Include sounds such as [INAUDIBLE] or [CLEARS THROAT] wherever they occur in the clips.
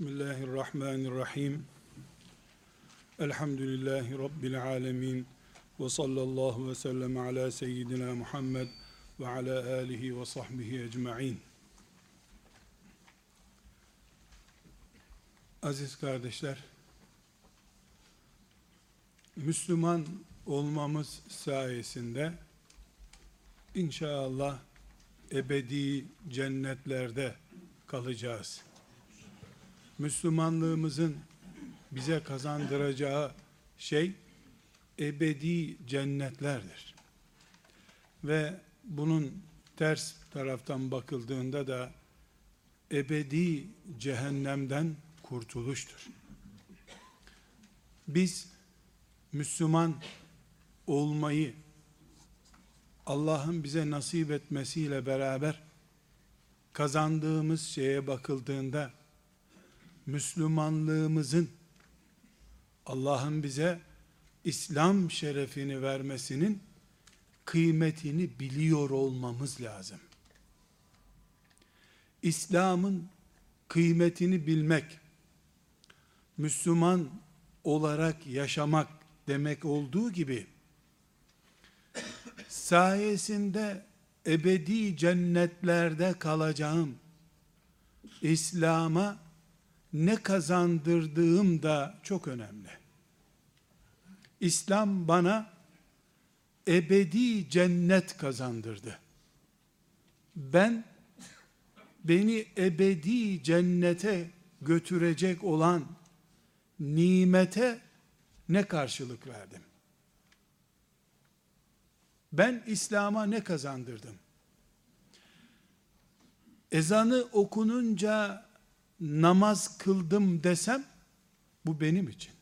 Bismillahirrahmanirrahim. Elhamdülillahi Rabbil alemin. Ve sallallahu ve sellem ala seyyidina Muhammed ve ala alihi ve sahbihi ecma'in. Aziz kardeşler, Müslüman olmamız sayesinde inşallah ebedi cennetlerde kalacağız. Müslümanlığımızın bize kazandıracağı şey ebedi cennetlerdir. Ve bunun ters taraftan bakıldığında da ebedi cehennemden kurtuluştur. Biz Müslüman olmayı Allah'ın bize nasip etmesiyle beraber kazandığımız şeye bakıldığında Müslümanlığımızın Allah'ın bize İslam şerefini vermesinin kıymetini biliyor olmamız lazım. İslam'ın kıymetini bilmek, Müslüman olarak yaşamak demek olduğu gibi, sayesinde ebedi cennetlerde kalacağım, İslam'a ne kazandırdığım da çok önemli. İslam bana ebedi cennet kazandırdı. Ben beni ebedi cennete götürecek olan nimete ne karşılık verdim? Ben İslam'a ne kazandırdım? Ezanı okununca namaz kıldım desem bu benim için.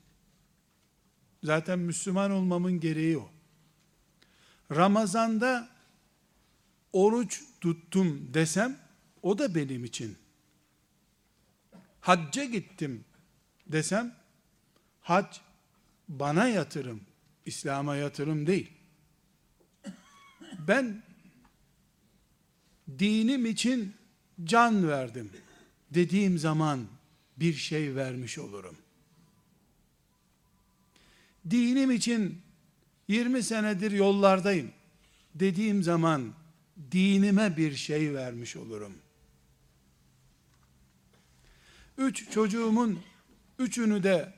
Zaten Müslüman olmamın gereği o. Ramazanda oruç tuttum desem o da benim için. Hacca gittim desem hac bana yatırım, İslam'a yatırım değil. Ben dinim için can verdim dediğim zaman bir şey vermiş olurum. Dinim için 20 senedir yollardayım dediğim zaman dinime bir şey vermiş olurum. Üç çocuğumun üçünü de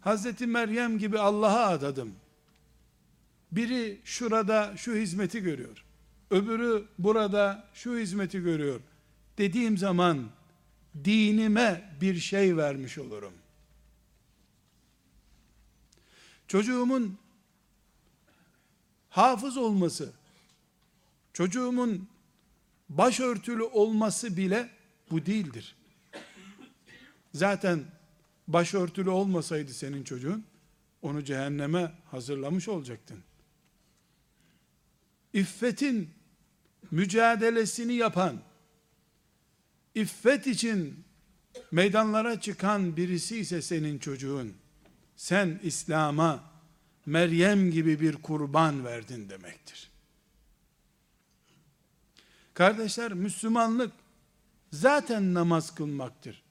Hazreti Meryem gibi Allah'a adadım. Biri şurada şu hizmeti görüyor. Öbürü burada şu hizmeti görüyor. Dediğim zaman dinime bir şey vermiş olurum. Çocuğumun hafız olması, çocuğumun başörtülü olması bile bu değildir. Zaten başörtülü olmasaydı senin çocuğun, onu cehenneme hazırlamış olacaktın. İffetin mücadelesini yapan, iffet için meydanlara çıkan birisi ise senin çocuğun, sen İslam'a Meryem gibi bir kurban verdin demektir. Kardeşler Müslümanlık zaten namaz kılmaktır.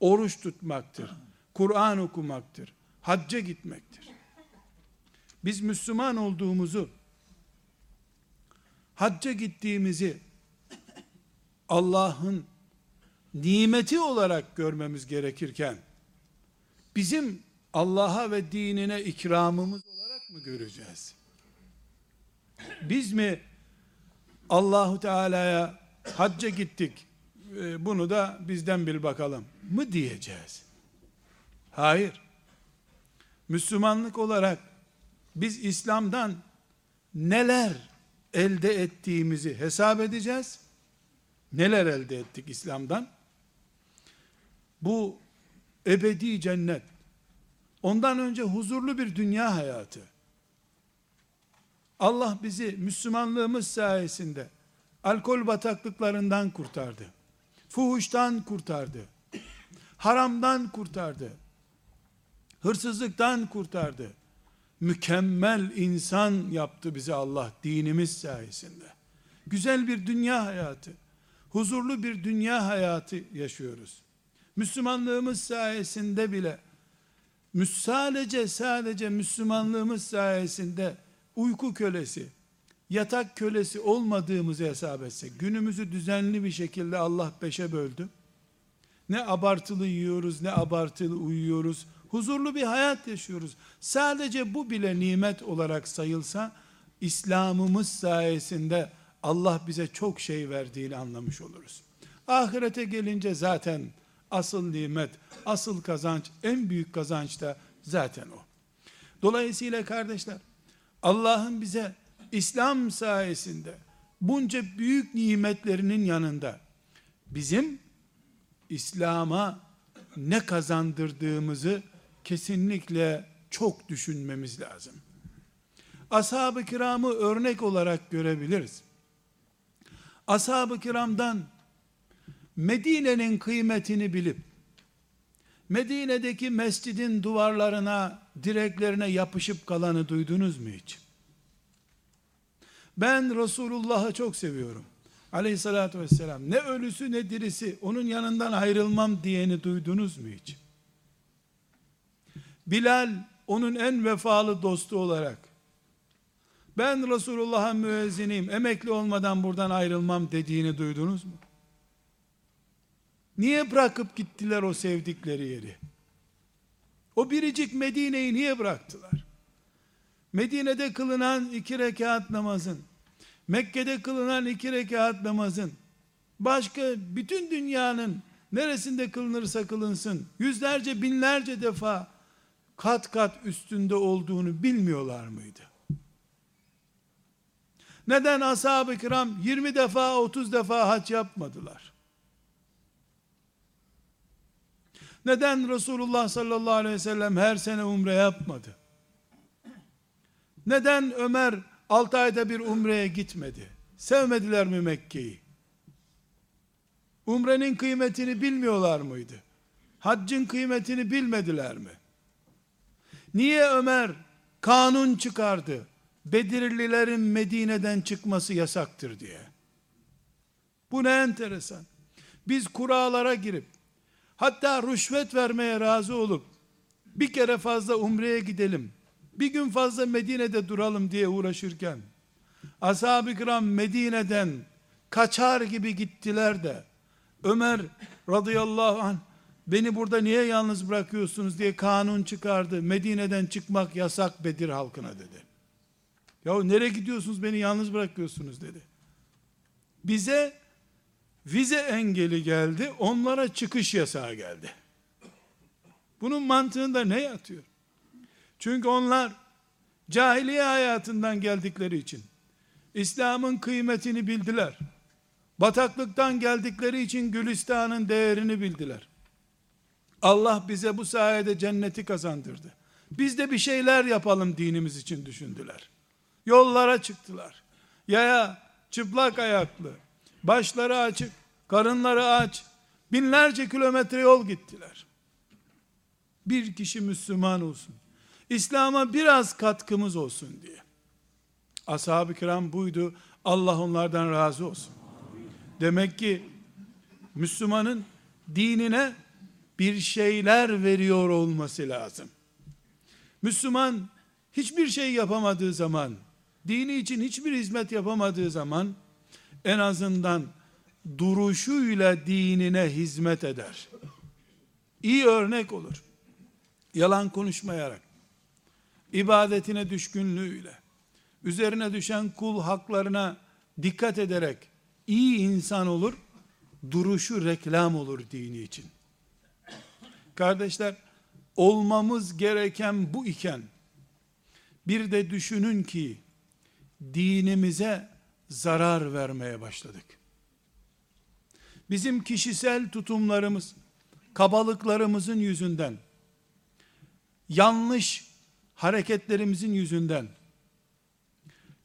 Oruç tutmaktır. Kur'an okumaktır. Hacca gitmektir. Biz Müslüman olduğumuzu hacca gittiğimizi Allah'ın nimeti olarak görmemiz gerekirken bizim Allah'a ve dinine ikramımız olarak mı göreceğiz? Biz mi Allahu Teala'ya hacca gittik e, bunu da bizden bil bakalım mı diyeceğiz? Hayır. Müslümanlık olarak biz İslam'dan neler elde ettiğimizi hesap edeceğiz. Neler elde ettik İslam'dan? Bu ebedi cennet, ondan önce huzurlu bir dünya hayatı. Allah bizi Müslümanlığımız sayesinde alkol bataklıklarından kurtardı. Fuhuştan kurtardı. Haramdan kurtardı. Hırsızlıktan kurtardı. Mükemmel insan yaptı bizi Allah dinimiz sayesinde. Güzel bir dünya hayatı, huzurlu bir dünya hayatı yaşıyoruz. Müslümanlığımız sayesinde bile sadece sadece Müslümanlığımız sayesinde uyku kölesi, yatak kölesi olmadığımızı hesap etsek, günümüzü düzenli bir şekilde Allah beşe böldü. Ne abartılı yiyoruz, ne abartılı uyuyoruz. Huzurlu bir hayat yaşıyoruz. Sadece bu bile nimet olarak sayılsa, İslam'ımız sayesinde Allah bize çok şey verdiğini anlamış oluruz. Ahirete gelince zaten asıl nimet, asıl kazanç, en büyük kazanç da zaten o. Dolayısıyla kardeşler, Allah'ın bize İslam sayesinde bunca büyük nimetlerinin yanında bizim İslam'a ne kazandırdığımızı kesinlikle çok düşünmemiz lazım. Ashab-ı kiramı örnek olarak görebiliriz. Ashab-ı kiramdan Medine'nin kıymetini bilip Medine'deki mescidin duvarlarına, direklerine yapışıp kalanı duydunuz mu hiç? Ben Resulullah'ı çok seviyorum. Aleyhissalatü vesselam. Ne ölüsü ne dirisi onun yanından ayrılmam diyeni duydunuz mu hiç? Bilal onun en vefalı dostu olarak ben Resulullah'a müezziniyim emekli olmadan buradan ayrılmam dediğini duydunuz mu? Niye bırakıp gittiler o sevdikleri yeri? O biricik Medine'yi niye bıraktılar? Medine'de kılınan iki rekat namazın, Mekke'de kılınan iki rekat namazın, başka bütün dünyanın neresinde kılınırsa kılınsın, yüzlerce binlerce defa kat kat üstünde olduğunu bilmiyorlar mıydı? Neden ashab-ı kiram 20 defa 30 defa hac yapmadılar? Neden Resulullah sallallahu aleyhi ve sellem her sene umre yapmadı? Neden Ömer 6 ayda bir umreye gitmedi? Sevmediler mi Mekke'yi? Umrenin kıymetini bilmiyorlar mıydı? Haccın kıymetini bilmediler mi? Niye Ömer kanun çıkardı? Bedirlilerin Medine'den çıkması yasaktır diye. Bu ne enteresan. Biz kurallara girip hatta rüşvet vermeye razı olup bir kere fazla umreye gidelim. Bir gün fazla Medine'de duralım diye uğraşırken ashab-ı kiram Medine'den kaçar gibi gittiler de Ömer radıyallahu anh beni burada niye yalnız bırakıyorsunuz diye kanun çıkardı. Medine'den çıkmak yasak Bedir halkına dedi. Ya nereye gidiyorsunuz beni yalnız bırakıyorsunuz dedi. Bize vize engeli geldi, onlara çıkış yasağı geldi. Bunun mantığında ne yatıyor? Çünkü onlar cahiliye hayatından geldikleri için İslam'ın kıymetini bildiler. Bataklıktan geldikleri için Gülistan'ın değerini bildiler. Allah bize bu sayede cenneti kazandırdı. Biz de bir şeyler yapalım dinimiz için düşündüler. Yollara çıktılar. Yaya, çıplak ayaklı, başları açık, karınları aç, binlerce kilometre yol gittiler. Bir kişi Müslüman olsun. İslam'a biraz katkımız olsun diye. Ashab-ı kiram buydu. Allah onlardan razı olsun. Demek ki Müslümanın dinine bir şeyler veriyor olması lazım. Müslüman hiçbir şey yapamadığı zaman, dini için hiçbir hizmet yapamadığı zaman en azından duruşuyla dinine hizmet eder. İyi örnek olur. Yalan konuşmayarak, ibadetine düşkünlüğüyle, üzerine düşen kul haklarına dikkat ederek iyi insan olur, duruşu reklam olur dini için. Kardeşler, olmamız gereken bu iken, bir de düşünün ki, dinimize zarar vermeye başladık. Bizim kişisel tutumlarımız, kabalıklarımızın yüzünden, yanlış hareketlerimizin yüzünden,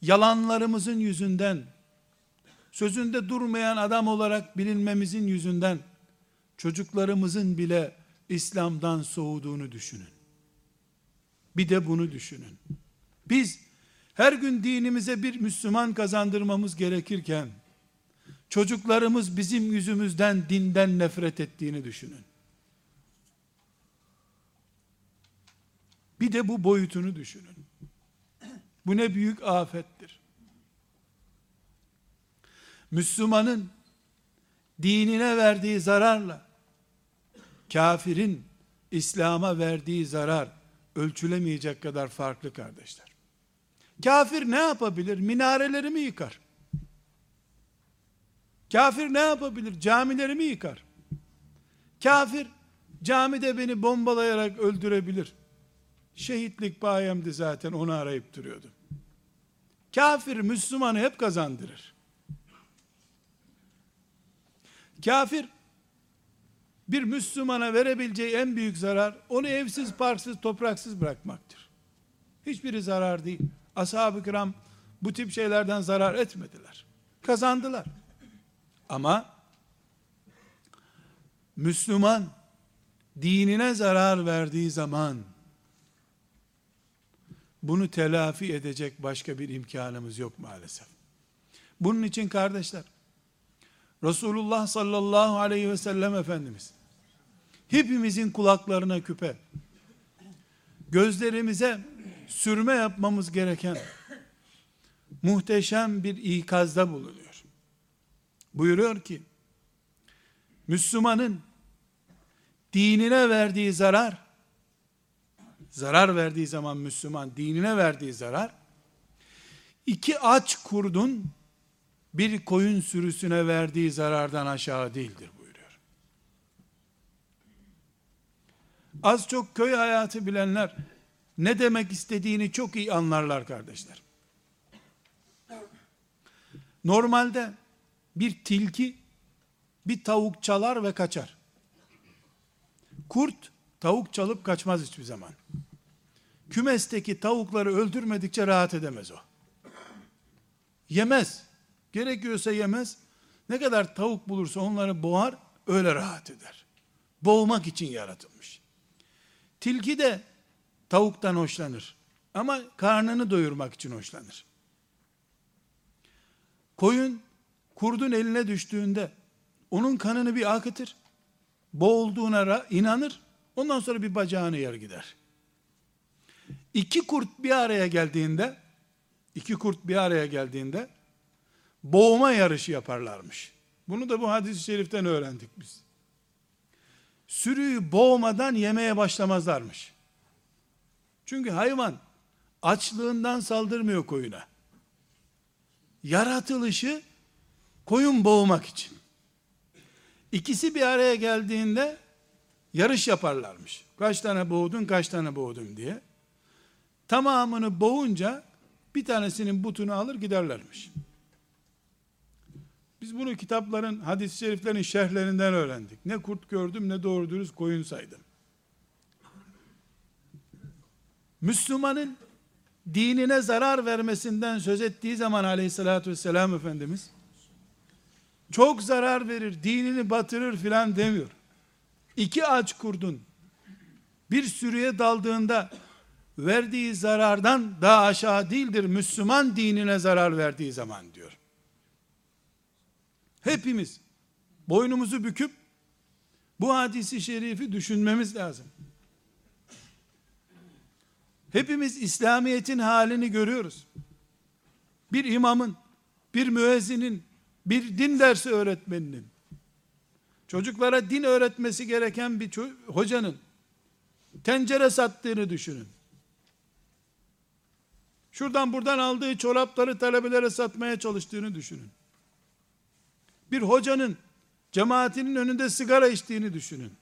yalanlarımızın yüzünden, sözünde durmayan adam olarak bilinmemizin yüzünden, çocuklarımızın bile İslam'dan soğuduğunu düşünün. Bir de bunu düşünün. Biz her gün dinimize bir Müslüman kazandırmamız gerekirken, çocuklarımız bizim yüzümüzden dinden nefret ettiğini düşünün. Bir de bu boyutunu düşünün. Bu ne büyük afettir. Müslümanın dinine verdiği zararla kafirin İslam'a verdiği zarar ölçülemeyecek kadar farklı kardeşler. Kafir ne yapabilir? Minareleri mi yıkar? Kafir ne yapabilir? Camileri mi yıkar? Kafir camide beni bombalayarak öldürebilir. Şehitlik bayemdi zaten onu arayıp duruyordu. Kafir Müslümanı hep kazandırır. Kafir bir Müslümana verebileceği en büyük zarar onu evsiz, parksız, topraksız bırakmaktır. Hiçbiri zarar değil. Ashab-ı kiram bu tip şeylerden zarar etmediler. Kazandılar. Ama Müslüman dinine zarar verdiği zaman bunu telafi edecek başka bir imkanımız yok maalesef. Bunun için kardeşler Resulullah sallallahu aleyhi ve sellem Efendimiz hepimizin kulaklarına küpe gözlerimize sürme yapmamız gereken muhteşem bir ikazda bulunuyor. Buyuruyor ki Müslümanın dinine verdiği zarar zarar verdiği zaman Müslüman dinine verdiği zarar iki aç kurdun bir koyun sürüsüne verdiği zarardan aşağı değildir buyuruyor. Az çok köy hayatı bilenler ne demek istediğini çok iyi anlarlar kardeşler. Normalde bir tilki bir tavuk çalar ve kaçar. Kurt tavuk çalıp kaçmaz hiçbir zaman. Kümesteki tavukları öldürmedikçe rahat edemez o. Yemez. Gerekiyorsa yemez. Ne kadar tavuk bulursa onları boğar, öyle rahat eder. Boğmak için yaratılmış. Tilki de tavuktan hoşlanır. Ama karnını doyurmak için hoşlanır. Koyun kurdun eline düştüğünde onun kanını bir akıtır. Boğulduğuna inanır. Ondan sonra bir bacağını yer gider. İki kurt bir araya geldiğinde iki kurt bir araya geldiğinde boğma yarışı yaparlarmış. Bunu da bu hadis-i şeriften öğrendik biz. Sürüyü boğmadan yemeye başlamazlarmış. Çünkü hayvan açlığından saldırmıyor koyuna. Yaratılışı koyun boğmak için. İkisi bir araya geldiğinde yarış yaparlarmış. Kaç tane boğdun, kaç tane boğdun diye. Tamamını boğunca bir tanesinin butunu alır giderlermiş. Biz bunu kitapların, hadis-i şeriflerin şerhlerinden öğrendik. Ne kurt gördüm ne doğru dürüst koyun saydım. Müslümanın dinine zarar vermesinden söz ettiği zaman aleyhissalatü vesselam Efendimiz çok zarar verir, dinini batırır filan demiyor. İki aç kurdun bir sürüye daldığında verdiği zarardan daha aşağı değildir Müslüman dinine zarar verdiği zaman diyor. Hepimiz boynumuzu büküp bu hadisi şerifi düşünmemiz lazım. Hepimiz İslamiyet'in halini görüyoruz. Bir imamın, bir müezzinin, bir din dersi öğretmeninin, çocuklara din öğretmesi gereken bir hocanın tencere sattığını düşünün. Şuradan buradan aldığı çorapları talebelere satmaya çalıştığını düşünün. Bir hocanın cemaatinin önünde sigara içtiğini düşünün.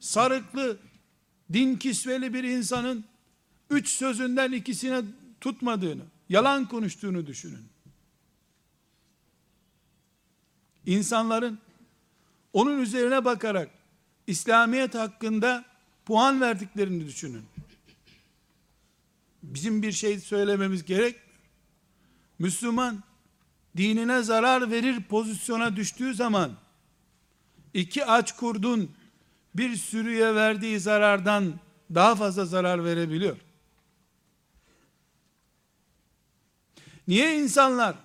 Sarıklı, din kisveli bir insanın üç sözünden ikisine tutmadığını, yalan konuştuğunu düşünün. İnsanların onun üzerine bakarak İslamiyet hakkında puan verdiklerini düşünün. Bizim bir şey söylememiz gerek. Müslüman dinine zarar verir pozisyona düştüğü zaman iki aç kurdun bir sürüye verdiği zarardan daha fazla zarar verebiliyor. Niye insanlar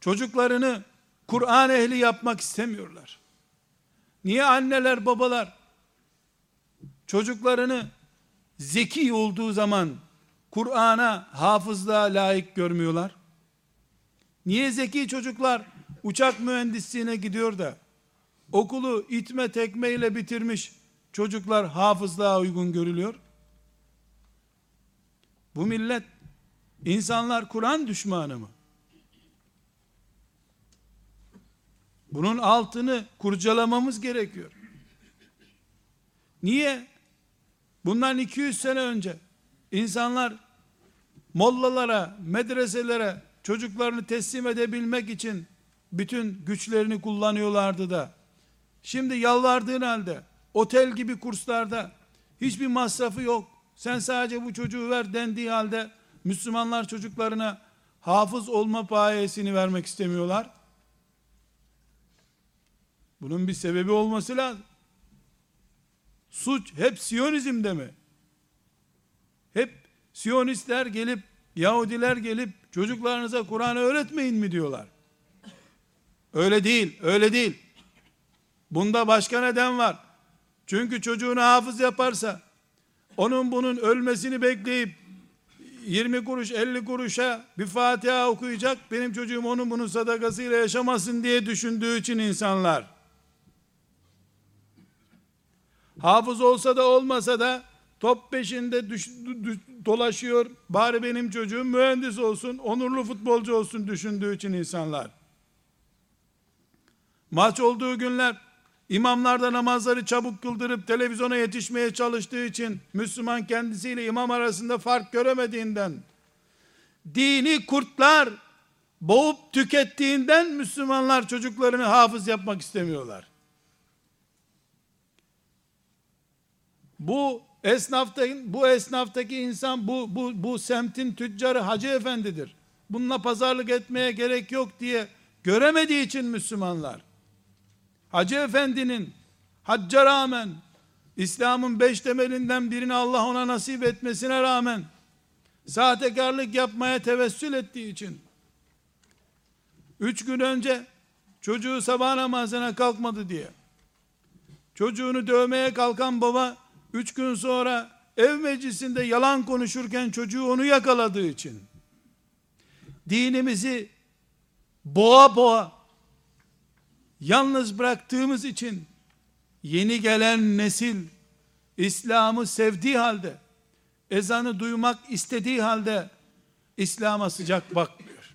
çocuklarını Kur'an ehli yapmak istemiyorlar? Niye anneler babalar çocuklarını zeki olduğu zaman Kur'an'a hafızlığa layık görmüyorlar? Niye zeki çocuklar uçak mühendisliğine gidiyor da okulu itme tekmeyle bitirmiş çocuklar hafızlığa uygun görülüyor? Bu millet insanlar Kur'an düşmanı mı? Bunun altını kurcalamamız gerekiyor. Niye? Bundan 200 sene önce insanlar mollalara, medreselere çocuklarını teslim edebilmek için bütün güçlerini kullanıyorlardı da şimdi yalvardığın halde otel gibi kurslarda hiçbir masrafı yok. Sen sadece bu çocuğu ver dendiği halde Müslümanlar çocuklarına hafız olma payesini vermek istemiyorlar. Bunun bir sebebi olması lazım. Suç hep Siyonizmde mi? Hep Siyonistler gelip, Yahudiler gelip çocuklarınıza Kur'an öğretmeyin mi diyorlar. Öyle değil, öyle değil. Bunda başka neden var. Çünkü çocuğunu hafız yaparsa, onun bunun ölmesini bekleyip, 20 kuruş 50 kuruşa bir Fatiha okuyacak, benim çocuğum onun bunun sadakasıyla yaşamasın diye düşündüğü için insanlar, Hafız olsa da olmasa da top peşinde düş, düş, dolaşıyor. Bari benim çocuğum mühendis olsun, onurlu futbolcu olsun düşündüğü için insanlar. Maç olduğu günler imamlar da namazları çabuk kıldırıp televizyona yetişmeye çalıştığı için Müslüman kendisiyle imam arasında fark göremediğinden dini kurtlar boğup tükettiğinden Müslümanlar çocuklarını hafız yapmak istemiyorlar. Bu esnaftaki bu esnaftaki insan bu bu bu semtin tüccarı Hacı Efendidir. Bununla pazarlık etmeye gerek yok diye göremediği için Müslümanlar Hacı Efendi'nin hacca rağmen İslam'ın beş temelinden birini Allah ona nasip etmesine rağmen sahtekarlık yapmaya tevessül ettiği için üç gün önce çocuğu sabah namazına kalkmadı diye çocuğunu dövmeye kalkan baba Üç gün sonra ev meclisinde yalan konuşurken çocuğu onu yakaladığı için dinimizi boğa boğa yalnız bıraktığımız için yeni gelen nesil İslam'ı sevdiği halde ezanı duymak istediği halde İslam'a sıcak bakmıyor.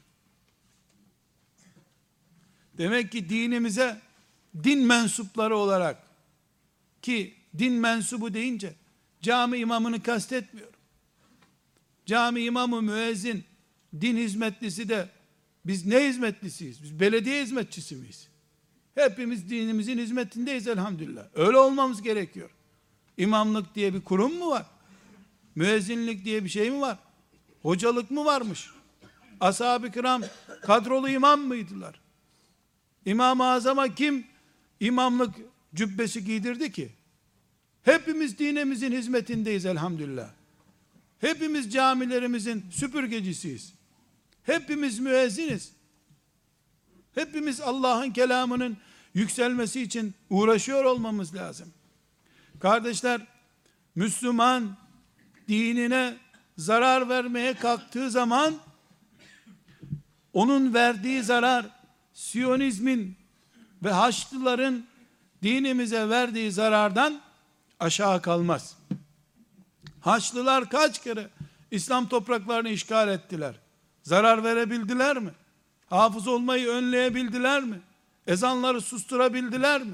Demek ki dinimize din mensupları olarak ki din mensubu deyince cami imamını kastetmiyorum. Cami imamı müezzin din hizmetlisi de biz ne hizmetlisiyiz? Biz belediye hizmetçisi miyiz? Hepimiz dinimizin hizmetindeyiz elhamdülillah. Öyle olmamız gerekiyor. İmamlık diye bir kurum mu var? Müezzinlik diye bir şey mi var? Hocalık mı varmış? Ashab-ı kiram kadrolu imam mıydılar? İmam-ı Azam'a kim imamlık cübbesi giydirdi ki? Hepimiz dinimizin hizmetindeyiz elhamdülillah. Hepimiz camilerimizin süpürgecisiyiz. Hepimiz müezziniz. Hepimiz Allah'ın kelamının yükselmesi için uğraşıyor olmamız lazım. Kardeşler, Müslüman dinine zarar vermeye kalktığı zaman onun verdiği zarar Siyonizmin ve Haçlıların dinimize verdiği zarardan aşağı kalmaz. Haçlılar kaç kere İslam topraklarını işgal ettiler? Zarar verebildiler mi? Hafız olmayı önleyebildiler mi? Ezanları susturabildiler mi?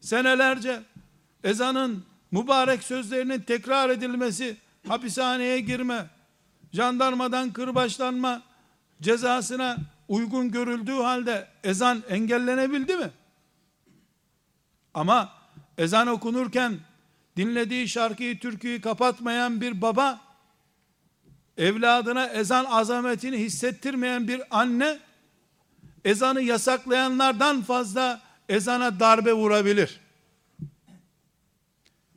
Senelerce ezanın mübarek sözlerinin tekrar edilmesi, hapishaneye girme, jandarmadan kırbaçlanma cezasına uygun görüldüğü halde ezan engellenebildi mi? Ama ezan okunurken dinlediği şarkıyı, türküyü kapatmayan bir baba, evladına ezan azametini hissettirmeyen bir anne, ezanı yasaklayanlardan fazla ezana darbe vurabilir.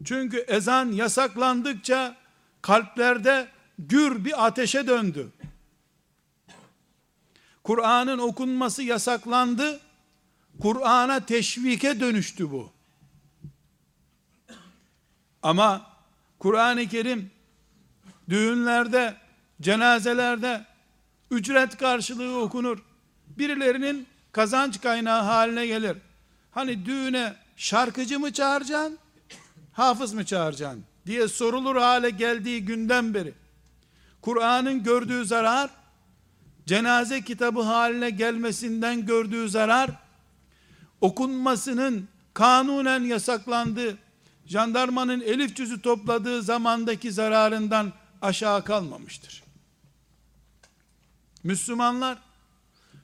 Çünkü ezan yasaklandıkça kalplerde gür bir ateşe döndü. Kur'an'ın okunması yasaklandı. Kur'an'a teşvike dönüştü bu. Ama Kur'an-ı Kerim düğünlerde, cenazelerde ücret karşılığı okunur. Birilerinin kazanç kaynağı haline gelir. Hani düğüne şarkıcı mı çağıracaksın, hafız mı çağıracaksın diye sorulur hale geldiği günden beri Kur'an'ın gördüğü zarar cenaze kitabı haline gelmesinden gördüğü zarar okunmasının kanunen yasaklandığı jandarmanın elif cüzü topladığı zamandaki zararından aşağı kalmamıştır. Müslümanlar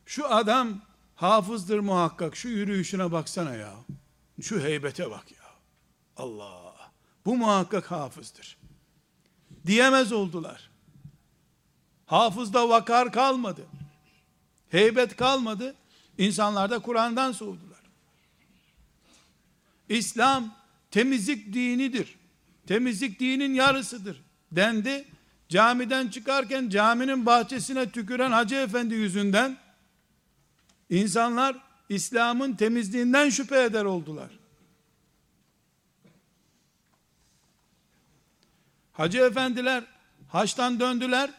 şu adam hafızdır muhakkak şu yürüyüşüne baksana ya. Şu heybete bak ya. Allah. Bu muhakkak hafızdır. Diyemez oldular. Hafızda vakar kalmadı. Heybet kalmadı. İnsanlar da Kur'an'dan soğudular. İslam temizlik dinidir. Temizlik dinin yarısıdır dendi. Camiden çıkarken caminin bahçesine tüküren hacı efendi yüzünden insanlar İslam'ın temizliğinden şüphe eder oldular. Hacı efendiler haçtan döndüler.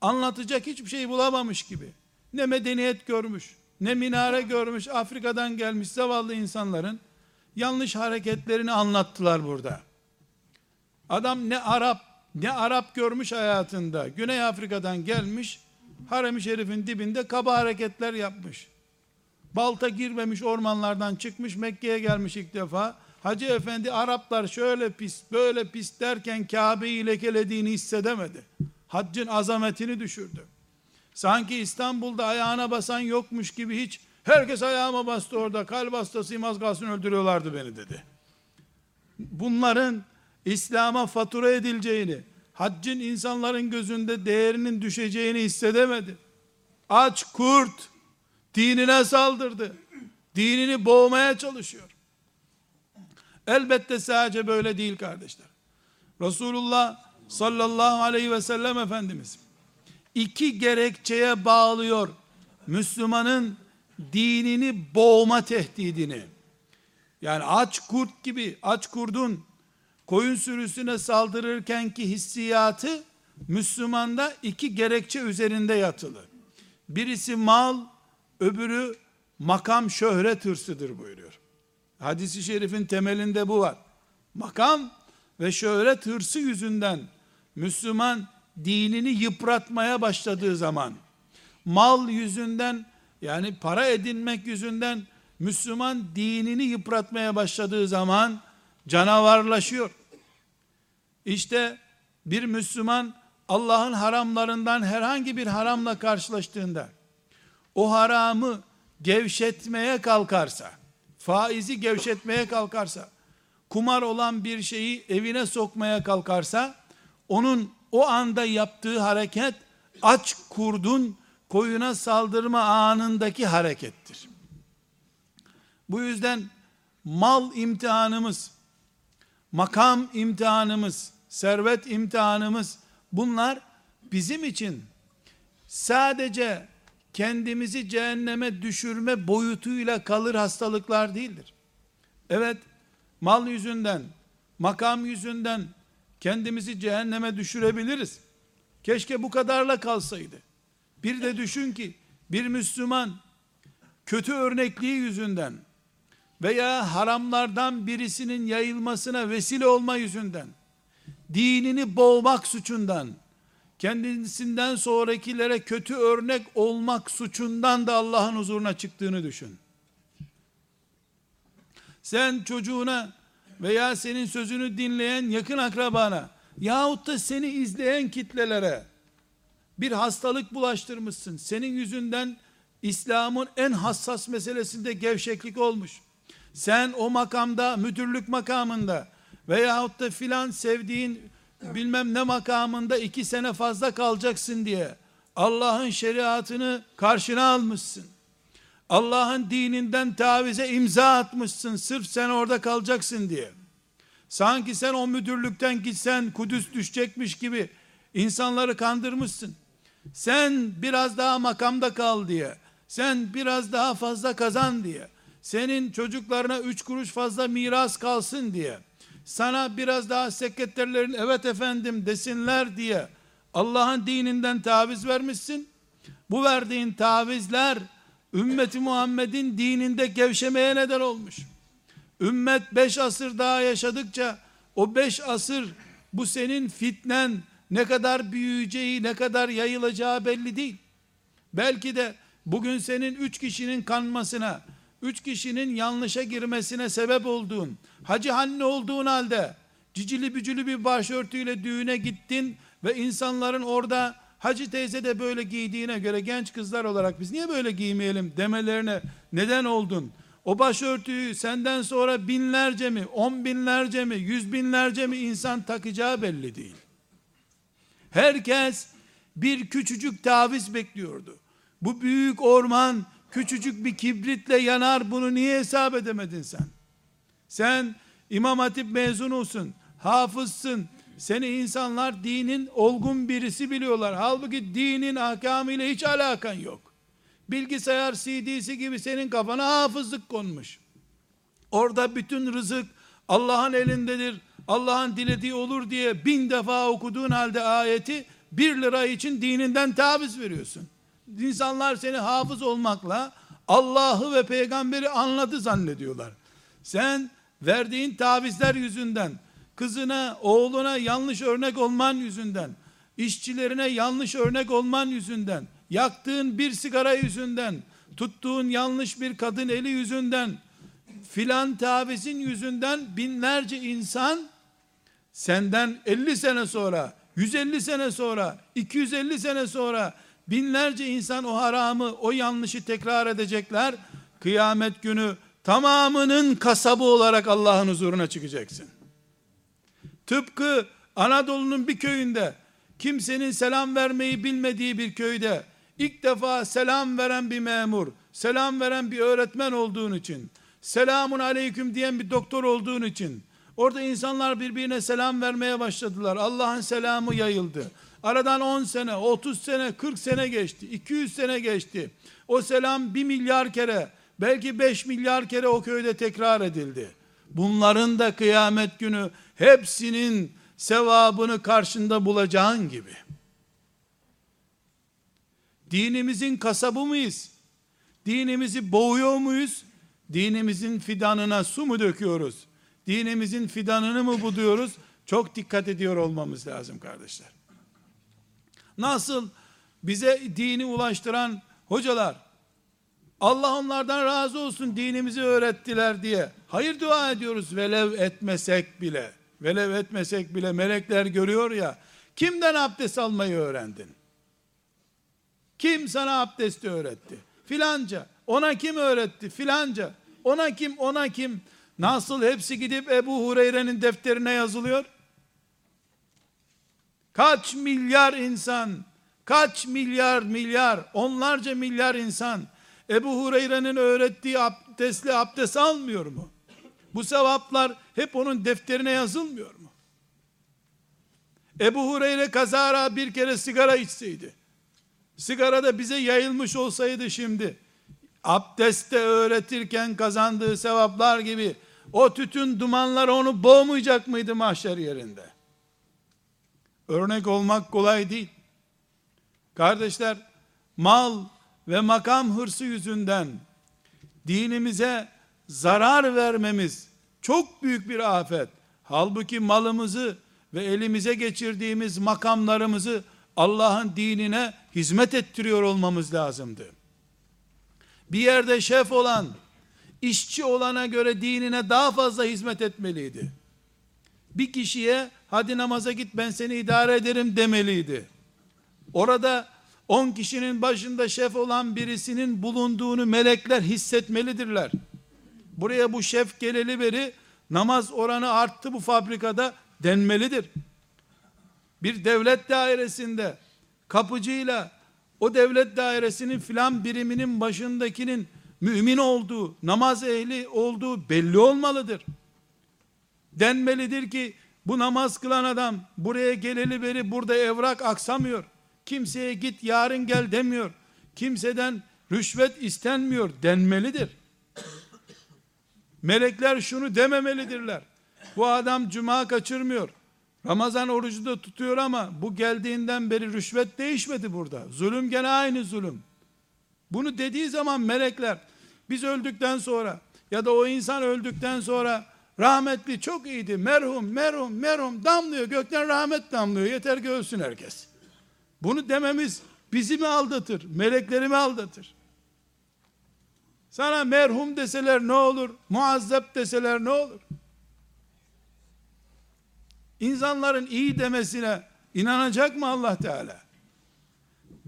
Anlatacak hiçbir şey bulamamış gibi. Ne medeniyet görmüş, ne minare görmüş, Afrika'dan gelmiş zavallı insanların yanlış hareketlerini anlattılar burada. Adam ne Arap, ne Arap görmüş hayatında. Güney Afrika'dan gelmiş, harem-i şerifin dibinde kaba hareketler yapmış. Balta girmemiş ormanlardan çıkmış Mekke'ye gelmiş ilk defa. Hacı efendi Araplar şöyle pis böyle pis derken Kabe'yi lekelediğini hissedemedi. Haccın azametini düşürdü. Sanki İstanbul'da ayağına basan yokmuş gibi hiç herkes ayağıma bastı orada kalp hastasıyım az kalsın öldürüyorlardı beni dedi. Bunların İslam'a fatura edileceğini, haccın insanların gözünde değerinin düşeceğini hissedemedi. Aç kurt dinine saldırdı. Dinini boğmaya çalışıyor. Elbette sadece böyle değil kardeşler. Resulullah sallallahu aleyhi ve sellem Efendimiz iki gerekçeye bağlıyor Müslümanın dinini boğma tehdidini. Yani aç kurt gibi aç kurdun koyun sürüsüne saldırırken ki hissiyatı Müslümanda iki gerekçe üzerinde yatılı. Birisi mal, öbürü makam şöhret hırsıdır buyuruyor. Hadisi şerifin temelinde bu var. Makam ve şöhret hırsı yüzünden Müslüman dinini yıpratmaya başladığı zaman mal yüzünden yani para edinmek yüzünden Müslüman dinini yıpratmaya başladığı zaman canavarlaşıyor. İşte bir Müslüman Allah'ın haramlarından herhangi bir haramla karşılaştığında o haramı gevşetmeye kalkarsa, faizi gevşetmeye kalkarsa, kumar olan bir şeyi evine sokmaya kalkarsa, onun o anda yaptığı hareket, aç kurdun koyuna saldırma anındaki harekettir. Bu yüzden mal imtihanımız, makam imtihanımız, servet imtihanımız bunlar bizim için sadece kendimizi cehenneme düşürme boyutuyla kalır hastalıklar değildir. Evet, mal yüzünden, makam yüzünden kendimizi cehenneme düşürebiliriz. Keşke bu kadarla kalsaydı. Bir de düşün ki bir Müslüman kötü örnekliği yüzünden veya haramlardan birisinin yayılmasına vesile olma yüzünden dinini boğmak suçundan kendisinden sonrakilere kötü örnek olmak suçundan da Allah'ın huzuruna çıktığını düşün. Sen çocuğuna veya senin sözünü dinleyen yakın akrabana yahut da seni izleyen kitlelere bir hastalık bulaştırmışsın. Senin yüzünden İslam'ın en hassas meselesinde gevşeklik olmuş. Sen o makamda, müdürlük makamında veyahut da filan sevdiğin bilmem ne makamında iki sene fazla kalacaksın diye Allah'ın şeriatını karşına almışsın. Allah'ın dininden tavize imza atmışsın sırf sen orada kalacaksın diye. Sanki sen o müdürlükten gitsen Kudüs düşecekmiş gibi insanları kandırmışsın. Sen biraz daha makamda kal diye. Sen biraz daha fazla kazan diye. Senin çocuklarına üç kuruş fazla miras kalsın diye. Sana biraz daha sekreterlerin evet efendim desinler diye. Allah'ın dininden taviz vermişsin. Bu verdiğin tavizler ümmeti Muhammed'in dininde gevşemeye neden olmuş. Ümmet beş asır daha yaşadıkça o beş asır bu senin fitnen ne kadar büyüyeceği, ne kadar yayılacağı belli değil. Belki de bugün senin üç kişinin kanmasına, üç kişinin yanlışa girmesine sebep olduğun, hacı hanne olduğun halde, cicili bücülü bir başörtüyle düğüne gittin ve insanların orada hacı teyze de böyle giydiğine göre genç kızlar olarak biz niye böyle giymeyelim demelerine neden oldun. O başörtüyü senden sonra binlerce mi, on binlerce mi, yüz binlerce mi insan takacağı belli değil. Herkes bir küçücük taviz bekliyordu. Bu büyük orman küçücük bir kibritle yanar bunu niye hesap edemedin sen? Sen İmam Hatip mezunusun, hafızsın. Seni insanlar dinin olgun birisi biliyorlar. Halbuki dinin ahkamıyla hiç alakan yok. Bilgisayar CD'si gibi senin kafana hafızlık konmuş. Orada bütün rızık Allah'ın elindedir. Allah'ın dilediği olur diye bin defa okuduğun halde ayeti bir lira için dininden taviz veriyorsun. İnsanlar seni hafız olmakla Allah'ı ve peygamberi anladı zannediyorlar. Sen verdiğin tavizler yüzünden, kızına, oğluna yanlış örnek olman yüzünden, işçilerine yanlış örnek olman yüzünden, yaktığın bir sigara yüzünden, tuttuğun yanlış bir kadın eli yüzünden, filan tavizin yüzünden binlerce insan senden 50 sene sonra, 150 sene sonra, 250 sene sonra binlerce insan o haramı, o yanlışı tekrar edecekler. Kıyamet günü tamamının kasabı olarak Allah'ın huzuruna çıkacaksın. Tıpkı Anadolu'nun bir köyünde kimsenin selam vermeyi bilmediği bir köyde ilk defa selam veren bir memur, selam veren bir öğretmen olduğun için, selamun aleyküm diyen bir doktor olduğun için, orada insanlar birbirine selam vermeye başladılar. Allah'ın selamı yayıldı. Aradan 10 sene, 30 sene, 40 sene geçti, 200 sene geçti. O selam bir milyar kere, belki 5 milyar kere o köyde tekrar edildi. Bunların da kıyamet günü hepsinin sevabını karşında bulacağın gibi. Dinimizin kasabı mıyız? Dinimizi boğuyor muyuz? Dinimizin fidanına su mu döküyoruz? Dinimizin fidanını mı buduyoruz? Çok dikkat ediyor olmamız lazım kardeşler. Nasıl bize dini ulaştıran hocalar Allah onlardan razı olsun dinimizi öğrettiler diye hayır dua ediyoruz velev etmesek bile velev etmesek bile melekler görüyor ya kimden abdest almayı öğrendin? Kim sana abdesti öğretti? Filanca. Ona kim öğretti? Filanca. Ona kim? Ona kim? Nasıl hepsi gidip Ebu Hureyre'nin defterine yazılıyor? Kaç milyar insan, kaç milyar milyar, onlarca milyar insan Ebu Hureyre'nin öğrettiği abdestli abdest almıyor mu? Bu sevaplar hep onun defterine yazılmıyor mu? Ebu Hureyre kazara bir kere sigara içseydi, sigara da bize yayılmış olsaydı şimdi, abdeste öğretirken kazandığı sevaplar gibi, o tütün dumanlar onu boğmayacak mıydı mahşer yerinde? Örnek olmak kolay değil. Kardeşler, mal ve makam hırsı yüzünden dinimize zarar vermemiz çok büyük bir afet. Halbuki malımızı ve elimize geçirdiğimiz makamlarımızı Allah'ın dinine hizmet ettiriyor olmamız lazımdı. Bir yerde şef olan, işçi olana göre dinine daha fazla hizmet etmeliydi. Bir kişiye hadi namaza git ben seni idare ederim demeliydi. Orada 10 kişinin başında şef olan birisinin bulunduğunu melekler hissetmelidirler. Buraya bu şef geleli beri namaz oranı arttı bu fabrikada denmelidir. Bir devlet dairesinde kapıcıyla o devlet dairesinin filan biriminin başındakinin mümin olduğu, namaz ehli olduğu belli olmalıdır. Denmelidir ki bu namaz kılan adam buraya geleli beri burada evrak aksamıyor. Kimseye git yarın gel demiyor. Kimseden rüşvet istenmiyor denmelidir. Melekler şunu dememelidirler. Bu adam cuma kaçırmıyor. Ramazan orucu da tutuyor ama bu geldiğinden beri rüşvet değişmedi burada. Zulüm gene aynı zulüm. Bunu dediği zaman melekler biz öldükten sonra ya da o insan öldükten sonra rahmetli çok iyiydi. Merhum, merhum, merhum damlıyor. Gökten rahmet damlıyor. Yeter ki ölsün herkes. Bunu dememiz bizi mi aldatır? Melekleri mi aldatır? Sana merhum deseler ne olur? Muazzep deseler ne olur? İnsanların iyi demesine inanacak mı Allah Teala?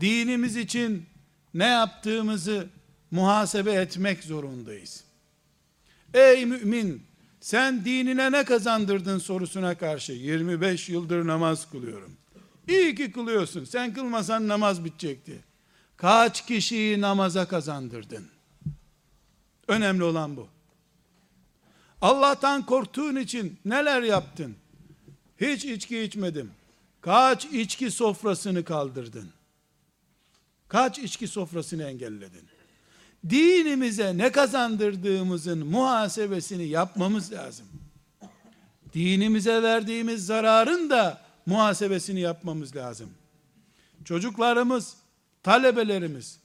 Dinimiz için ne yaptığımızı muhasebe etmek zorundayız. Ey mümin, sen dinine ne kazandırdın sorusuna karşı 25 yıldır namaz kılıyorum. İyi ki kılıyorsun. Sen kılmasan namaz bitecekti. Kaç kişiyi namaza kazandırdın? Önemli olan bu. Allah'tan korktuğun için neler yaptın? Hiç içki içmedim. Kaç içki sofrasını kaldırdın? Kaç içki sofrasını engelledin? Dinimize ne kazandırdığımızın muhasebesini yapmamız lazım. Dinimize verdiğimiz zararın da muhasebesini yapmamız lazım. Çocuklarımız, talebelerimiz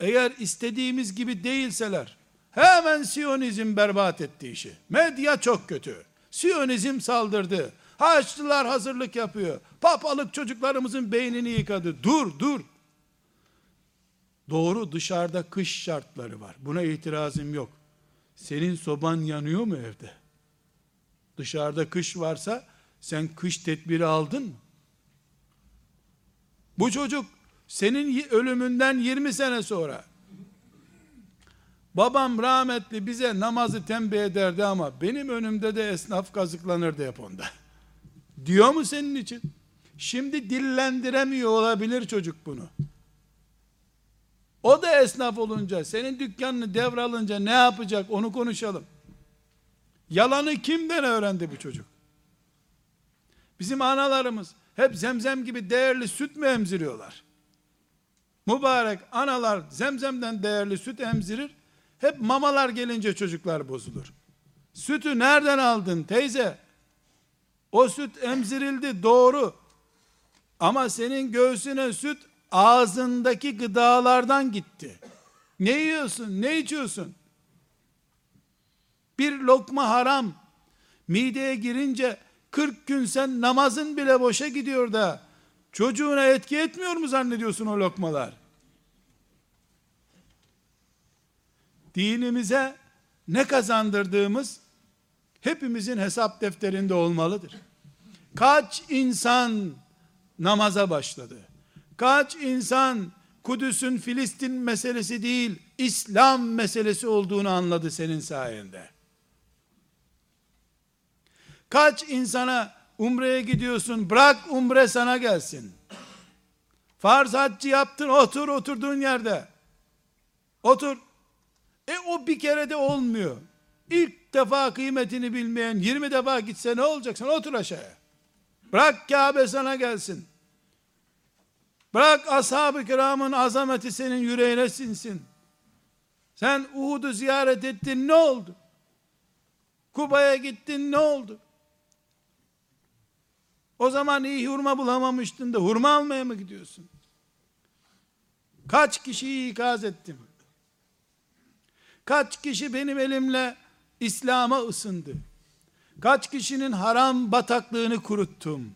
eğer istediğimiz gibi değilseler hemen Siyonizm berbat etti işi. Medya çok kötü. Siyonizm saldırdı. Haçlılar hazırlık yapıyor. Papalık çocuklarımızın beynini yıkadı. Dur, dur. Doğru dışarıda kış şartları var. Buna itirazım yok. Senin soban yanıyor mu evde? Dışarıda kış varsa sen kış tedbiri aldın mı? Bu çocuk senin ölümünden 20 sene sonra babam rahmetli bize namazı tembih ederdi ama benim önümde de esnaf kazıklanırdı hep onda. Diyor mu senin için? Şimdi dillendiremiyor olabilir çocuk bunu. O da esnaf olunca, senin dükkanını devralınca ne yapacak onu konuşalım. Yalanı kimden öğrendi bu çocuk? Bizim analarımız hep zemzem gibi değerli süt mü emziriyorlar? Mübarek analar zemzemden değerli süt emzirir. Hep mamalar gelince çocuklar bozulur. Sütü nereden aldın teyze? O süt emzirildi doğru. Ama senin göğsüne süt ağzındaki gıdalardan gitti. Ne yiyorsun? Ne içiyorsun? Bir lokma haram mideye girince 40 gün sen namazın bile boşa gidiyor da çocuğuna etki etmiyor mu zannediyorsun o lokmalar? Dinimize ne kazandırdığımız hepimizin hesap defterinde olmalıdır. Kaç insan namaza başladı? Kaç insan Kudüs'ün Filistin meselesi değil, İslam meselesi olduğunu anladı senin sayende. Kaç insana umreye gidiyorsun, bırak umre sana gelsin. Farz haccı yaptın, otur oturduğun yerde. Otur. E o bir kere de olmuyor. İlk defa kıymetini bilmeyen 20 defa gitse ne olacak? Sen otur aşağıya. Bırak Kabe sana gelsin. Bırak ashab-ı kiramın azameti senin yüreğine sinsin. Sen Uhud'u ziyaret ettin ne oldu? Kuba'ya gittin ne oldu? O zaman iyi hurma bulamamıştın da hurma almaya mı gidiyorsun? Kaç kişiyi ikaz ettim? Kaç kişi benim elimle İslam'a ısındı? Kaç kişinin haram bataklığını kuruttum?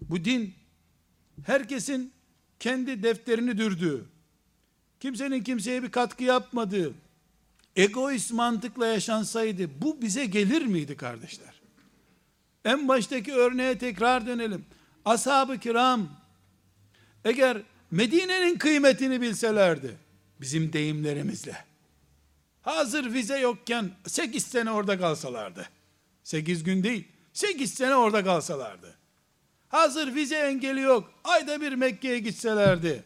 Bu din herkesin kendi defterini dürdüğü, kimsenin kimseye bir katkı yapmadığı, egoist mantıkla yaşansaydı bu bize gelir miydi kardeşler? En baştaki örneğe tekrar dönelim. Ashab-ı kiram Eğer Medine'nin kıymetini bilselerdi, bizim deyimlerimizle, hazır vize yokken 8 sene orada kalsalardı, 8 gün değil, 8 sene orada kalsalardı, hazır vize engeli yok, ayda bir Mekke'ye gitselerdi,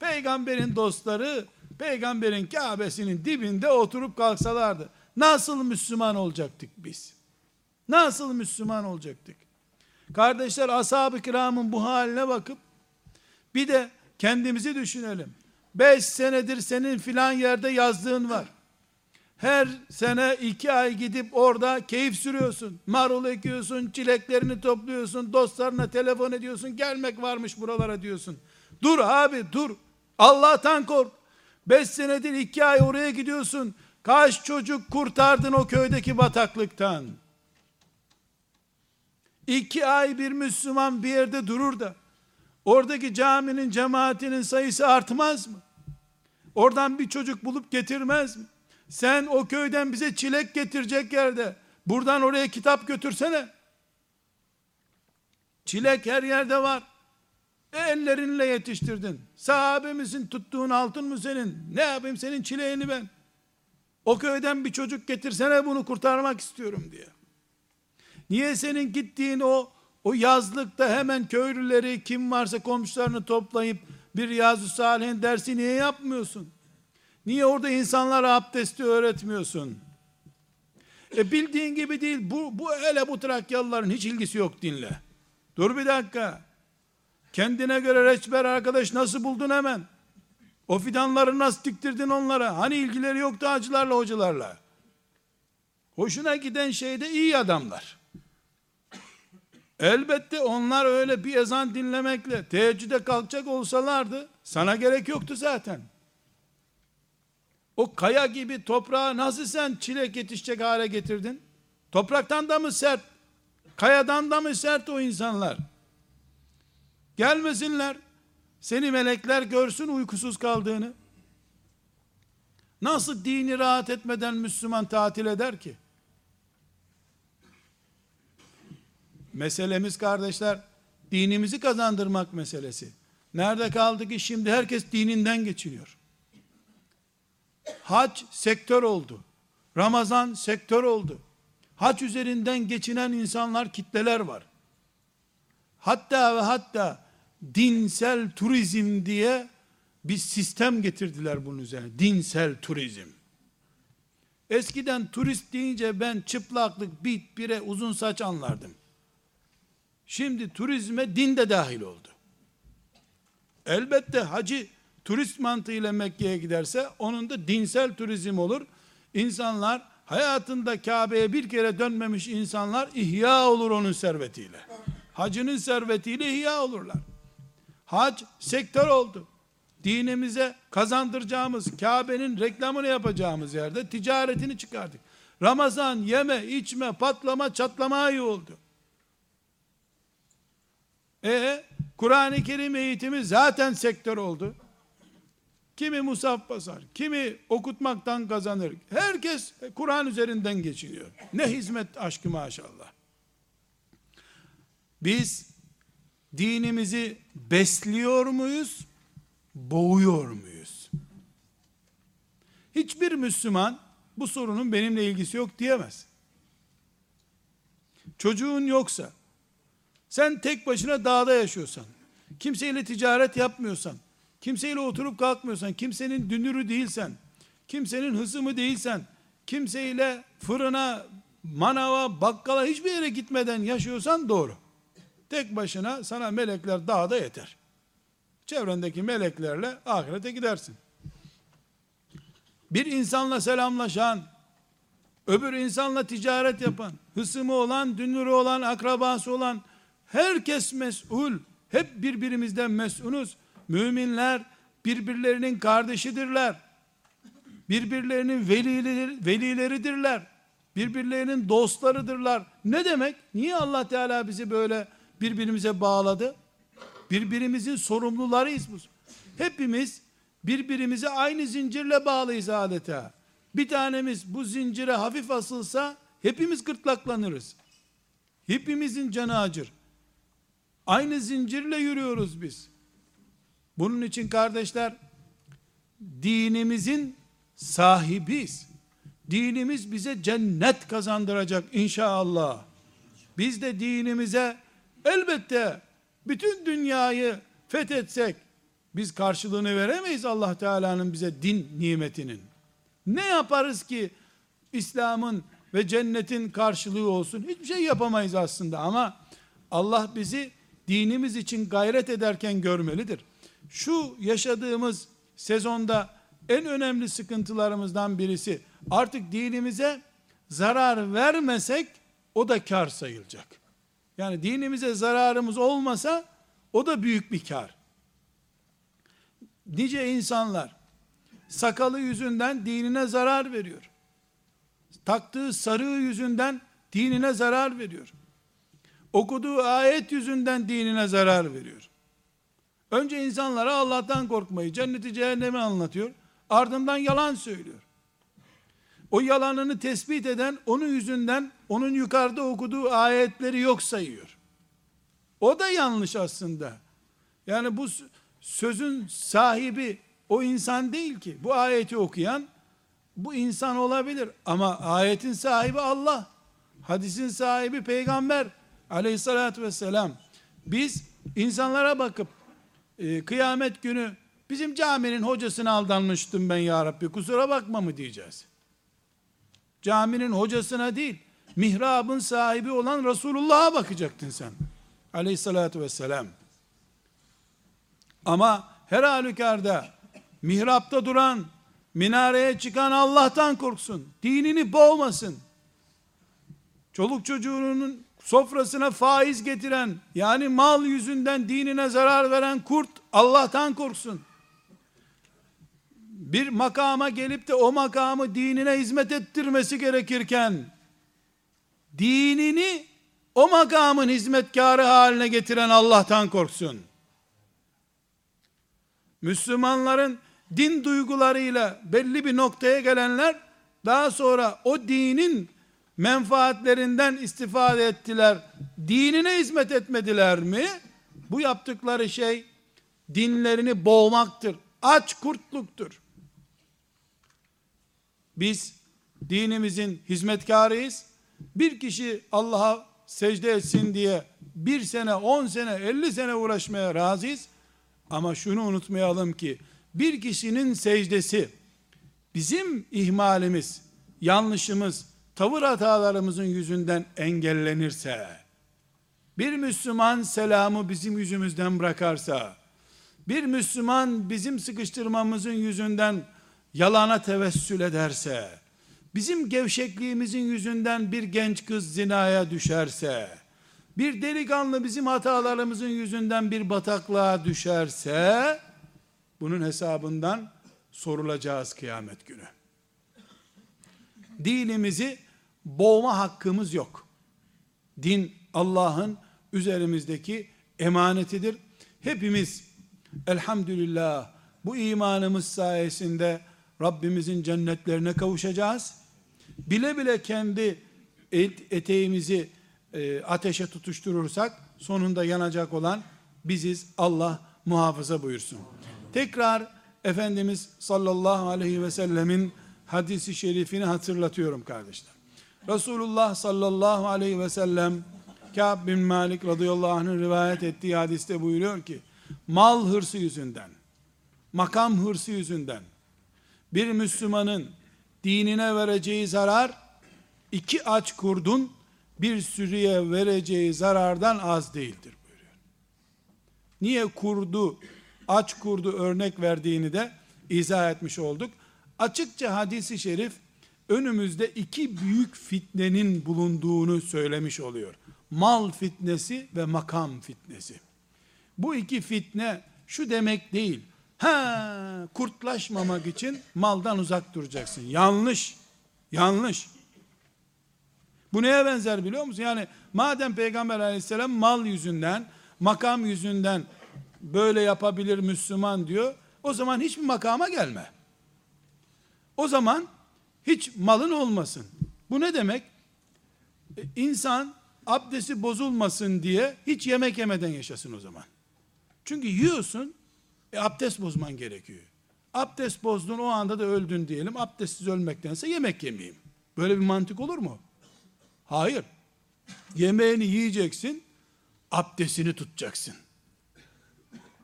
peygamberin dostları, peygamberin Kabe'sinin dibinde oturup kalksalardı, nasıl Müslüman olacaktık biz? Nasıl Müslüman olacaktık? Kardeşler ashab-ı kiramın bu haline bakıp bir de kendimizi düşünelim. Beş senedir senin filan yerde yazdığın var. Her sene iki ay gidip orada keyif sürüyorsun. Marul ekiyorsun, çileklerini topluyorsun, dostlarına telefon ediyorsun, gelmek varmış buralara diyorsun. Dur abi dur. Allah'tan kork. Beş senedir iki ay oraya gidiyorsun. Kaç çocuk kurtardın o köydeki bataklıktan? İki ay bir Müslüman bir yerde durur da oradaki caminin cemaatinin sayısı artmaz mı? Oradan bir çocuk bulup getirmez mi? Sen o köyden bize çilek getirecek yerde buradan oraya kitap götürsene. Çilek her yerde var. E, ellerinle yetiştirdin. Sahabe misin tuttuğun altın mı senin? Ne yapayım senin çileğini ben? O köyden bir çocuk getirsene bunu kurtarmak istiyorum diye. Niye senin gittiğin o o yazlıkta hemen köylüleri kim varsa komşularını toplayıp bir Riyazu Salih'in dersi niye yapmıyorsun? Niye orada insanlara abdesti öğretmiyorsun? E bildiğin gibi değil. Bu, bu hele bu Trakyalıların hiç ilgisi yok dinle. Dur bir dakika. Kendine göre reçber arkadaş nasıl buldun hemen? O fidanları nasıl diktirdin onlara? Hani ilgileri yoktu hacılarla hocalarla? Hoşuna giden şey de iyi adamlar. Elbette onlar öyle bir ezan dinlemekle teheccüde kalkacak olsalardı sana gerek yoktu zaten. O kaya gibi toprağı nasıl sen çilek yetişecek hale getirdin? Topraktan da mı sert? Kayadan da mı sert o insanlar? Gelmesinler. Seni melekler görsün uykusuz kaldığını. Nasıl dini rahat etmeden Müslüman tatil eder ki? Meselemiz kardeşler, dinimizi kazandırmak meselesi. Nerede kaldı ki şimdi herkes dininden geçiniyor. Hac sektör oldu. Ramazan sektör oldu. Hac üzerinden geçinen insanlar, kitleler var. Hatta ve hatta dinsel turizm diye bir sistem getirdiler bunun üzerine. Dinsel turizm. Eskiden turist deyince ben çıplaklık, bit, bire, uzun saç anlardım. Şimdi turizme din de dahil oldu. Elbette hacı turist mantığıyla Mekke'ye giderse onun da dinsel turizm olur. İnsanlar hayatında Kabe'ye bir kere dönmemiş insanlar ihya olur onun servetiyle. Hacının servetiyle ihya olurlar. Hac sektör oldu. Dinimize kazandıracağımız, Kabe'nin reklamını yapacağımız yerde ticaretini çıkardık. Ramazan yeme, içme, patlama, çatlama ayı oldu. E Kur'an-ı Kerim eğitimi zaten sektör oldu. Kimi musaf basar, kimi okutmaktan kazanır. Herkes Kur'an üzerinden geçiniyor. Ne hizmet aşkı maşallah. Biz dinimizi besliyor muyuz? Boğuyor muyuz? Hiçbir Müslüman bu sorunun benimle ilgisi yok diyemez. Çocuğun yoksa, sen tek başına dağda yaşıyorsan, kimseyle ticaret yapmıyorsan, kimseyle oturup kalkmıyorsan, kimsenin dünürü değilsen, kimsenin hısımı değilsen, kimseyle fırına, manava, bakkala hiçbir yere gitmeden yaşıyorsan doğru. Tek başına sana melekler dağda yeter. Çevrendeki meleklerle ahirete gidersin. Bir insanla selamlaşan, öbür insanla ticaret yapan, hısımı olan, dünürü olan, akrabası olan, herkes mesul. Hep birbirimizden mesunuz. Müminler birbirlerinin kardeşidirler. Birbirlerinin velileri, velileridirler. Birbirlerinin dostlarıdırlar. Ne demek? Niye Allah Teala bizi böyle birbirimize bağladı? Birbirimizin sorumlularıyız bu. Hepimiz birbirimize aynı zincirle bağlıyız adeta. Bir tanemiz bu zincire hafif asılsa hepimiz gırtlaklanırız. Hepimizin canı acır. Aynı zincirle yürüyoruz biz. Bunun için kardeşler dinimizin sahibiyiz. Dinimiz bize cennet kazandıracak inşallah. Biz de dinimize elbette bütün dünyayı fethetsek biz karşılığını veremeyiz Allah Teala'nın bize din nimetinin. Ne yaparız ki İslam'ın ve cennetin karşılığı olsun? Hiçbir şey yapamayız aslında ama Allah bizi dinimiz için gayret ederken görmelidir. Şu yaşadığımız sezonda en önemli sıkıntılarımızdan birisi artık dinimize zarar vermesek o da kar sayılacak. Yani dinimize zararımız olmasa o da büyük bir kar. Nice insanlar sakalı yüzünden dinine zarar veriyor. Taktığı sarığı yüzünden dinine zarar veriyor. Okuduğu ayet yüzünden dinine zarar veriyor. Önce insanlara Allah'tan korkmayı, cenneti cehennemi anlatıyor. Ardından yalan söylüyor. O yalanını tespit eden onun yüzünden onun yukarıda okuduğu ayetleri yok sayıyor. O da yanlış aslında. Yani bu sözün sahibi o insan değil ki. Bu ayeti okuyan bu insan olabilir ama ayetin sahibi Allah. Hadisin sahibi peygamber aleyhissalatü vesselam. Biz insanlara bakıp e, kıyamet günü bizim caminin hocasına aldanmıştım ben ya Rabbi kusura bakma mı diyeceğiz. Caminin hocasına değil, mihrabın sahibi olan Resulullah'a bakacaktın sen. Aleyhissalatü vesselam. Ama her halükarda mihrapta duran, minareye çıkan Allah'tan korksun. Dinini boğmasın. Çoluk çocuğunun sofrasına faiz getiren, yani mal yüzünden dinine zarar veren kurt Allah'tan korksun. Bir makama gelip de o makamı dinine hizmet ettirmesi gerekirken, dinini o makamın hizmetkarı haline getiren Allah'tan korksun. Müslümanların din duygularıyla belli bir noktaya gelenler daha sonra o dinin menfaatlerinden istifade ettiler. Dinine hizmet etmediler mi? Bu yaptıkları şey dinlerini boğmaktır. Aç kurtluktur. Biz dinimizin hizmetkarıyız. Bir kişi Allah'a secde etsin diye bir sene, on sene, elli sene uğraşmaya razıyız. Ama şunu unutmayalım ki bir kişinin secdesi bizim ihmalimiz, yanlışımız, tavır hatalarımızın yüzünden engellenirse, bir Müslüman selamı bizim yüzümüzden bırakarsa, bir Müslüman bizim sıkıştırmamızın yüzünden yalana tevessül ederse, bizim gevşekliğimizin yüzünden bir genç kız zinaya düşerse, bir delikanlı bizim hatalarımızın yüzünden bir bataklığa düşerse, bunun hesabından sorulacağız kıyamet günü. Dinimizi boğma hakkımız yok. Din Allah'ın üzerimizdeki emanetidir. Hepimiz elhamdülillah bu imanımız sayesinde Rabbimizin cennetlerine kavuşacağız. Bile bile kendi eteğimizi e, ateşe tutuşturursak sonunda yanacak olan biziz. Allah muhafaza buyursun. Tekrar Efendimiz sallallahu aleyhi ve sellemin hadisi şerifini hatırlatıyorum kardeşler. Resulullah sallallahu aleyhi ve sellem Kâb bin Malik radıyallahu anh'ın rivayet ettiği hadiste buyuruyor ki mal hırsı yüzünden makam hırsı yüzünden bir Müslümanın dinine vereceği zarar iki aç kurdun bir sürüye vereceği zarardan az değildir buyuruyor. Niye kurdu, aç kurdu örnek verdiğini de izah etmiş olduk. Açıkça hadisi şerif önümüzde iki büyük fitnenin bulunduğunu söylemiş oluyor. Mal fitnesi ve makam fitnesi. Bu iki fitne şu demek değil. Ha, kurtlaşmamak için maldan uzak duracaksın. Yanlış. Yanlış. Bu neye benzer biliyor musun? Yani madem Peygamber aleyhisselam mal yüzünden, makam yüzünden böyle yapabilir Müslüman diyor, o zaman hiçbir makama gelme. O zaman hiç malın olmasın. Bu ne demek? E, insan abdesti bozulmasın diye hiç yemek yemeden yaşasın o zaman. Çünkü yiyorsun, E, abdest bozman gerekiyor. Abdest bozdun o anda da öldün diyelim. Abdestsiz ölmektense yemek yemeyeyim. Böyle bir mantık olur mu? Hayır. Yemeğini yiyeceksin, abdestini tutacaksın.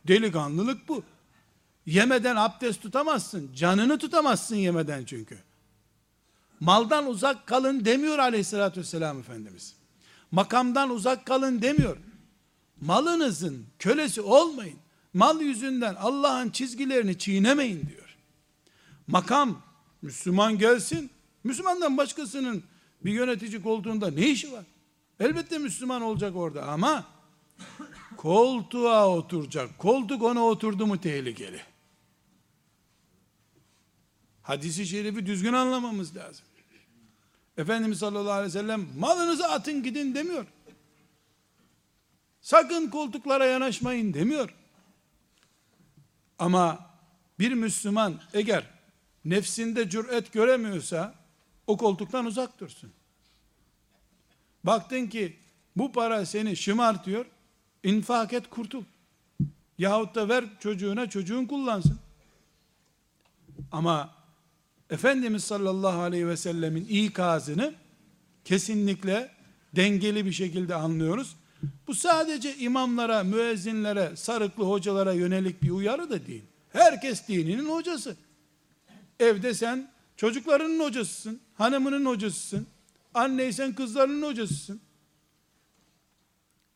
Delikanlılık bu. Yemeden abdest tutamazsın. Canını tutamazsın yemeden çünkü. Maldan uzak kalın demiyor aleyhissalatü vesselam Efendimiz. Makamdan uzak kalın demiyor. Malınızın kölesi olmayın. Mal yüzünden Allah'ın çizgilerini çiğnemeyin diyor. Makam, Müslüman gelsin. Müslümandan başkasının bir yönetici koltuğunda ne işi var? Elbette Müslüman olacak orada ama koltuğa oturacak. Koltuk ona oturdu mu tehlikeli. Hadisi şerifi düzgün anlamamız lazım. Efendimiz sallallahu aleyhi ve sellem malınızı atın gidin demiyor. Sakın koltuklara yanaşmayın demiyor. Ama bir Müslüman eğer nefsinde cüret göremiyorsa o koltuktan uzak dursun. Baktın ki bu para seni şımartıyor, infak et kurtul. Yahut da ver çocuğuna çocuğun kullansın. Ama Efendimiz sallallahu aleyhi ve sellemin ikazını kesinlikle dengeli bir şekilde anlıyoruz. Bu sadece imamlara, müezzinlere, sarıklı hocalara yönelik bir uyarı da değil. Herkes dininin hocası. Evde sen çocuklarının hocasısın, hanımının hocasısın, anneysen kızlarının hocasısın.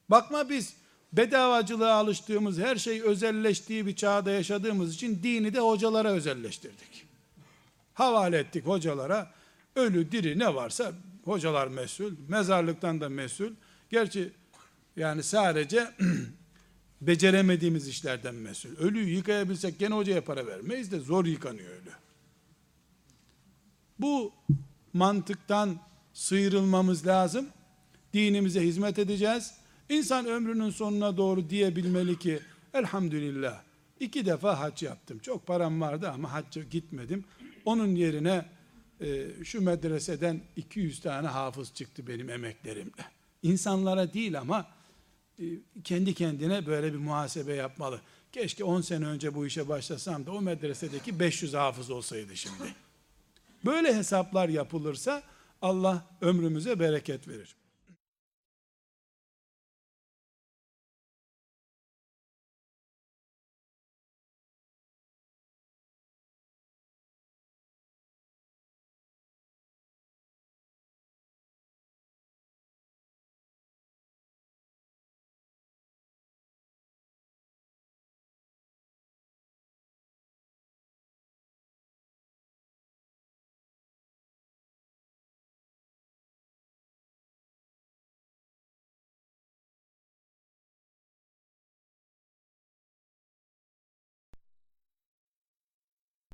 Bakma biz bedavacılığa alıştığımız, her şey özelleştiği bir çağda yaşadığımız için dini de hocalara özelleştirdik. Havale ettik hocalara. Ölü diri ne varsa hocalar mesul, mezarlıktan da mesul. Gerçi yani sadece [CLEARS THROAT] beceremediğimiz işlerden mesul. Ölüyü yıkayabilsek gene hocaya para vermeyiz de zor yıkanıyor ölü. Bu mantıktan sıyrılmamız lazım. Dinimize hizmet edeceğiz. İnsan ömrünün sonuna doğru diyebilmeli ki elhamdülillah iki defa hac yaptım. Çok param vardı ama hacca gitmedim. Onun yerine e, şu medreseden 200 tane hafız çıktı benim emeklerimle. İnsanlara değil ama e, kendi kendine böyle bir muhasebe yapmalı. Keşke 10 sene önce bu işe başlasam da o medresedeki 500 hafız olsaydı şimdi. Böyle hesaplar yapılırsa Allah ömrümüze bereket verir.